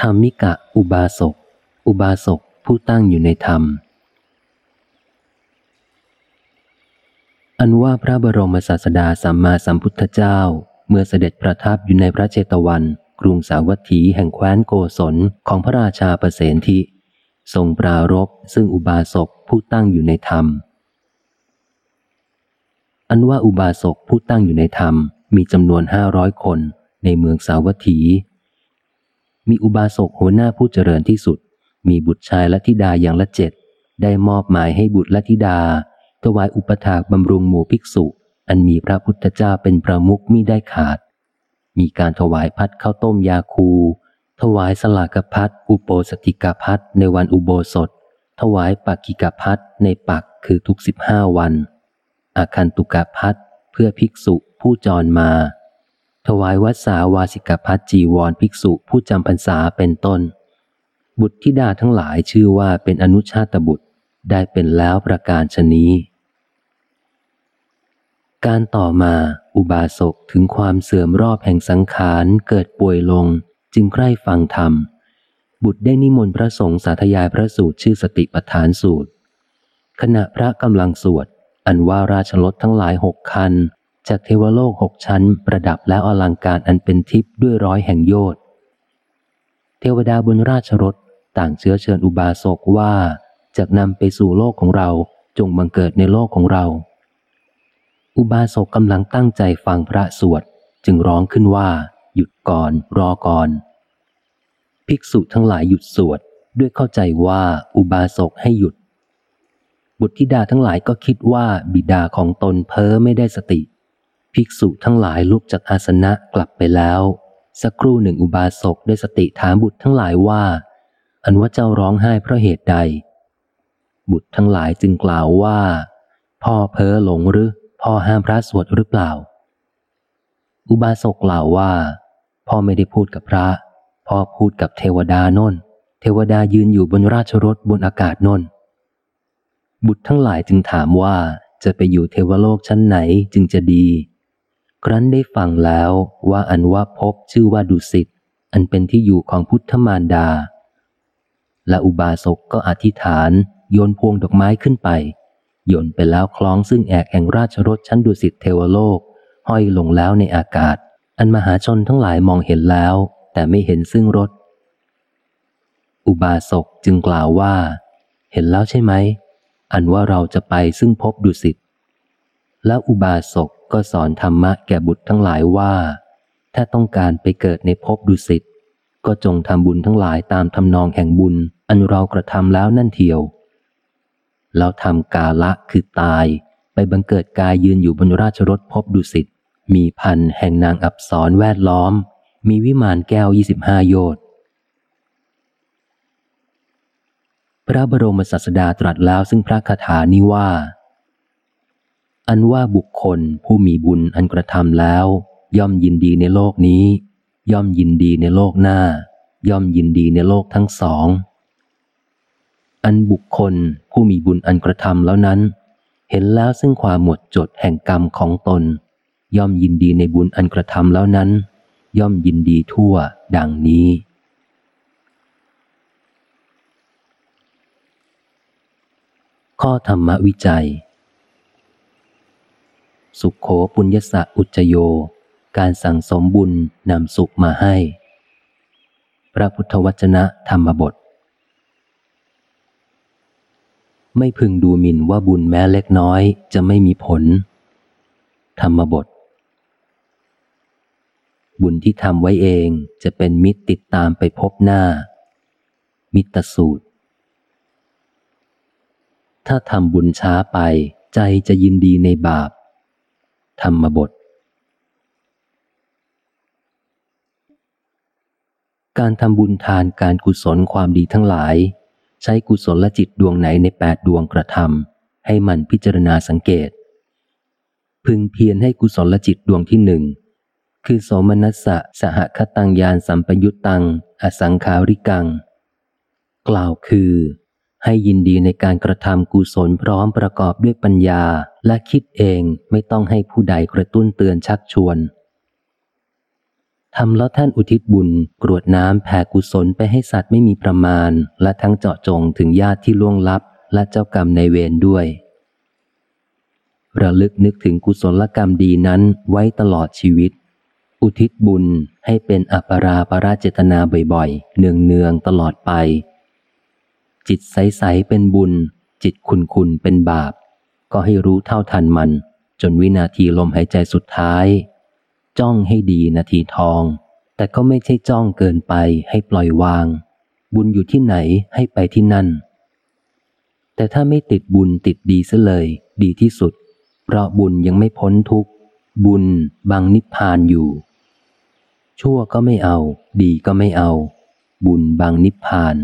ธรรมิกะอุบาสก อุบาสกผู้ตั้งอยู่ในธรรม อันว่าพระบรมศาสดาสัมมาสัมพุทธเจ้า เมื่อเสด็จประทับอยู่ในพระเจตวัน กรุงสาวัตถีแห่งแคว้นโกศลของพระราชาประเสนทิทรงปรารบซึ่งอุบาสกผู้ตั้งอยู่ในธรรม อันว่าอุบาสกผู้ตั้งอยู่ในธรรมมีจำนวนห้าร้อยคนในเมืองสาวัตถี มีอุบาสกหัวหน้าผู้เจริญที่สุด มีบุตรชายและธิดาอย่างละเจ็ด ได้มอบหมายให้บุตรและธิดา ถวายอุปถากบำรุงหมู่ภิกษุ อันมีพระพุทธเจ้าเป็นประมุขมิได้ขาด มีการถวายพัดข้าวต้มยาคู ถวายสลากพัดอุโปสติกพัดในวันอุโบสถ ถวายปักกิกพัดในปักคือทุกสิบห้าวัน อาคันตุกพัดเพื่อภิกษุผู้จรมา ถวายวัสาวาสิกพัดจีวรภิกษุผู้จำพรรษาเป็นต้น บุตรธิดาทั้งหลายชื่อว่าเป็นอนุชาตบุตรได้เป็นแล้วประการชนี้ การต่อมาอุบาสกถึงความเสื่อมรอบแห่งสังขารเกิดป่วยลงจึงใกล้ฟังธรรม บุตรได้นิมนต์พระสงฆ์สาธยายพระสูตรชื่อสติปัฏฐานสูตร ขณะพระกำลังสวด อันว่าราชรถทั้งหลายหกคัน จากเทวโลกหกชั้น ประดับแล้วอลังการอันเป็นทิพย์ด้วยร้อยแห่งโยชน์เทวดาบนราชรถต่างเชื้อเชิญอุบาสกว่าจากนำไปสู่โลกของเราจงบังเกิดในโลกของเรา อุบาสกกำลังตั้งใจฟังพระสวดจึงร้องขึ้นว่า หยุดก่อน รอก่อน ภิกษุทั้งหลายหยุดสวดด้วยเข้าใจว่าอุบาสกให้หยุด บุตรธิดาทั้งหลายก็คิดว่าบิดาของตนเพ้อไม่ได้สติ ภิกษุทั้งหลายลุกจากอาสนะกลับไปแล้ว สักครู่หนึ่งอุบาสกได้สติถามบุตรทั้งหลายว่า อันว่าเจ้าร้องไห้เพราะเหตุใด บุตรทั้งหลายจึงกล่าวว่า พ่อเพ้อหลงหรือพ่อห้ามพระสวดหรือเปล่า อุบาสกกล่าวว่า พ่อไม่ได้พูดกับพระ พ่อพูดกับเทวดานนเทวดายืนอยู่บนราชรถบนอากาศนนบุตรทั้งหลายจึงถามว่าจะไปอยู่เทวโลกชั้นไหนจึงจะดี ครั้นได้ฟังแล้วว่าอันว่าพบชื่อว่าดุสิตอันเป็นที่อยู่ของพุทธมารดา และอุบาสกก็อธิษฐาน โยนพวงดอกไม้ขึ้นไป โยนไปแล้วคล้องซึ่งแอกแห่งราชรถชั้นดุสิตเทวโลก ห้อยลงแล้วในอากาศ อันมหาชนทั้งหลายมองเห็นแล้ว แต่ไม่เห็นซึ่งรถ อุบาสกจึงกล่าวว่า เห็นแล้วใช่ไหม อันว่าเราจะไปซึ่งพบดุสิต แล้วอุบาสกก็สอนธรรมะแก่บุตรทั้งหลายว่า ถ้าต้องการไปเกิดในภพดุสิต ก็จงทำบุญทั้งหลายตามทำนองแห่งบุญ อันเรากระทำแล้วนั่นเทียว แล้วทำกาละคือตาย ไปบังเกิดกายยืนอยู่บนราชรถพบดุสิต มีพันแห่งนางอับสรแวดล้อม มีวิมานแก้วยี่สิบห้าโยชน์พระบรมศาสดาตรัสแล้วซึ่งพระคาถานี้ว่า อันว่าบุคคลผู้มีบุญอันกระทำแล้ว ย่อมยินดีในโลกนี้ ย่อมยินดีในโลกหน้า ย่อมยินดีในโลกทั้งสอง อันบุคคลผู้มีบุญอันกระทำแล้วนั้น เห็นแล้วซึ่งความหมดจดแห่งกรรมของตน ย่อมยินดีในบุญอันกระทำแล้วนั้น ย่อมยินดีทั่วดังนี้ข้อธรรมวิจัย สุขโขปุญญสะอุจโย การสั่งสมบุญนำสุขมาให้ พระพุทธวจนะธรรมบท ไม่พึงดูหมิ่นว่าบุญแม้เล็กน้อยจะไม่มีผล ธรรมบท บุญที่ทำไว้เองจะเป็นมิตรติดตามไปพบหน้า มิตรสูตร ถ้าทำบุญช้าไปใจจะยินดีในบาป ธรรมบท การทำบุญทานการกุศลความดีทั้งหลาย ใช้กุศลจิตดวงไหนในแปดดวงกระทำให้มันพิจารณาสังเกต พึงเพียรให้กุศลจิตดวงที่หนึ่ง คือสมนัสสะสหคตังยานสัมปยุตตัง อสังขาริกัง กล่าวคือ ให้ยินดีในการกระทำกุศลพร้อมประกอบด้วยปัญญา และคิดเองไม่ต้องให้ผู้ใดกระตุ้นเตือนชักชวนทำแล้วท่านอุทิศบุญ กรวดน้ำแผ่กุศลไปให้สัตว์ไม่มีประมาณ และทั้งเจาะจงถึงญาติที่ล่วงลับ และเจ้ากรรมในเวรด้วย ระลึกนึกถึงกุศลกรรมดีนั้นไว้ตลอดชีวิต อุทิศบุญให้เป็นอัปราปราเจตนาบ่อยๆเนืองๆตลอดไป จิตใส ๆ เป็นบุญ จิตคุณคุณเป็นบาป ก็ให้รู้เท่าทันมัน จนวินาทีลมหายใจสุดท้าย จ้องให้ดีนาทีทอง แต่ก็ไม่ใช่จ้องเกินไปให้ปล่อยวาง บุญอยู่ที่ไหนให้ไปที่นั่น แต่ถ้าไม่ติดบุญติดดีซะเลย ดีที่สุด เพราะบุญยังไม่พ้นทุกบุญบังนิพพานอยู่ ชั่วก็ไม่เอา ดีก็ไม่เอา บุญบังนิพพาน